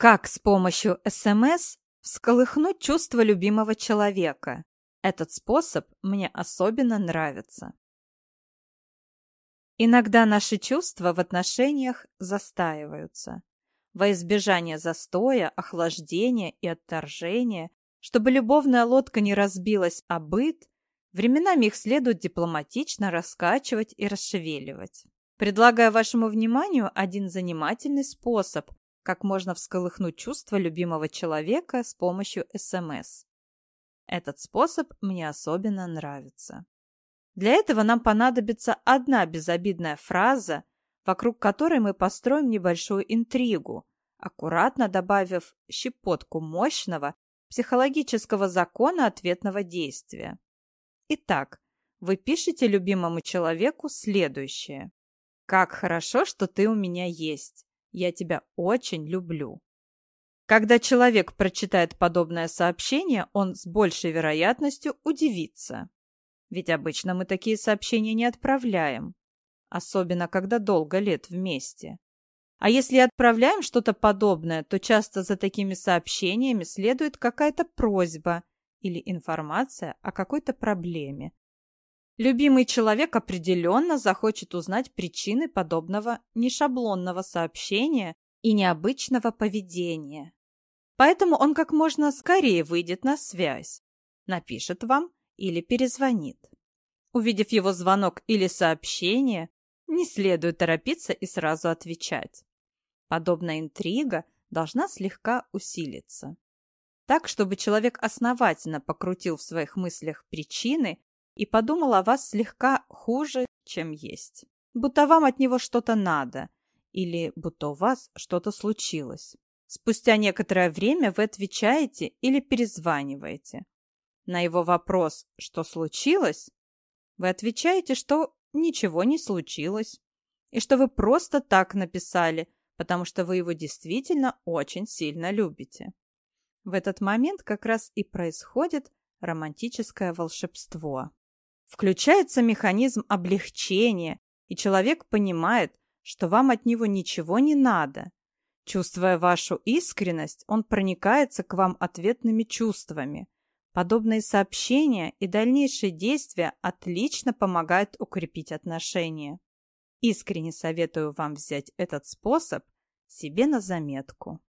Как с помощью СМС всколыхнуть чувство любимого человека? Этот способ мне особенно нравится. Иногда наши чувства в отношениях застаиваются. Во избежание застоя, охлаждения и отторжения, чтобы любовная лодка не разбилась о быт, временами их следует дипломатично раскачивать и расшевеливать. Предлагаю вашему вниманию один занимательный способ, как можно всколыхнуть чувство любимого человека с помощью СМС. Этот способ мне особенно нравится. Для этого нам понадобится одна безобидная фраза, вокруг которой мы построим небольшую интригу, аккуратно добавив щепотку мощного психологического закона ответного действия. Итак, вы пишете любимому человеку следующее. «Как хорошо, что ты у меня есть. Я тебя очень люблю. Когда человек прочитает подобное сообщение, он с большей вероятностью удивится. Ведь обычно мы такие сообщения не отправляем, особенно когда долго лет вместе. А если отправляем что-то подобное, то часто за такими сообщениями следует какая-то просьба или информация о какой-то проблеме, Любимый человек определенно захочет узнать причины подобного нешаблонного сообщения и необычного поведения. Поэтому он как можно скорее выйдет на связь, напишет вам или перезвонит. Увидев его звонок или сообщение, не следует торопиться и сразу отвечать. Подобная интрига должна слегка усилиться. Так, чтобы человек основательно покрутил в своих мыслях причины и подумал о вас слегка хуже, чем есть. Будто вам от него что-то надо, или будто у вас что-то случилось. Спустя некоторое время вы отвечаете или перезваниваете. На его вопрос «что случилось?» вы отвечаете, что ничего не случилось, и что вы просто так написали, потому что вы его действительно очень сильно любите. В этот момент как раз и происходит романтическое волшебство. Включается механизм облегчения, и человек понимает, что вам от него ничего не надо. Чувствуя вашу искренность, он проникается к вам ответными чувствами. Подобные сообщения и дальнейшие действия отлично помогают укрепить отношения. Искренне советую вам взять этот способ себе на заметку.